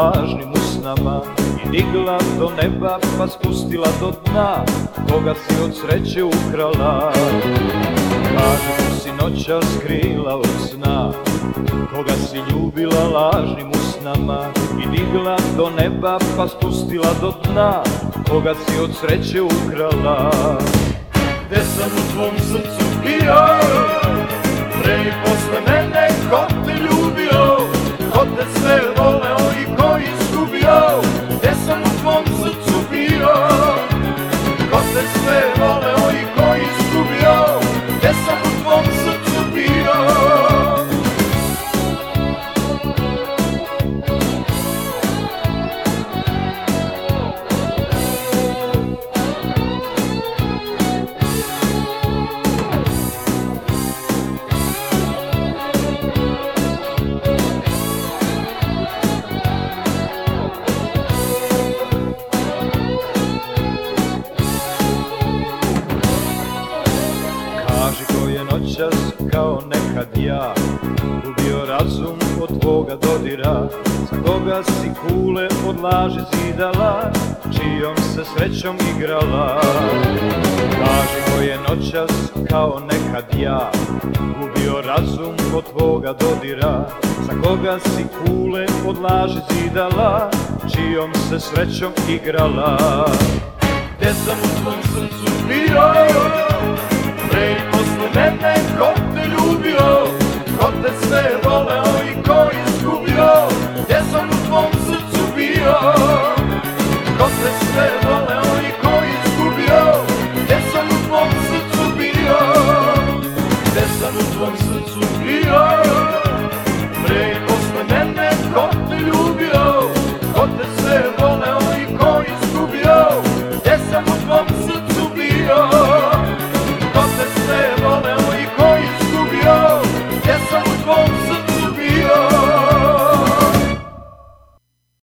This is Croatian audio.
lažnim usnama I digla do neba pa spustila do dna Koga si od sreće ukrala. Kaži ko si noća skrila od sna Koga si ljubila lažnim usnama I digla do neba pa spustila do dna Koga si od sreće ukrala. Gde sam u tvom srcu bio Ko te sve voleo noćas kao nekad ja. Ubio razum od tvoga dodira. Koga si kule od laži zidala Čijom se srećom igrala. Kaži je noćas kao nekad ja. Ubio razum od tvoga dodira. Za koga si kule od laži zidala Čijom se srećom igrala. Gde sam u tvom srcu bio mene Ko te ljubio, ko te sve voleo i ko izgubio Gdje sam u tvom srcu bio. Ko te sve voleo i ko izgubio Gdje sam u tvom srcu bio. Gdje sam u tvom srcu bio. Pre i posle ko te sve voleo i ko izgubio Gdje sam u tvom srcu Yes, sir.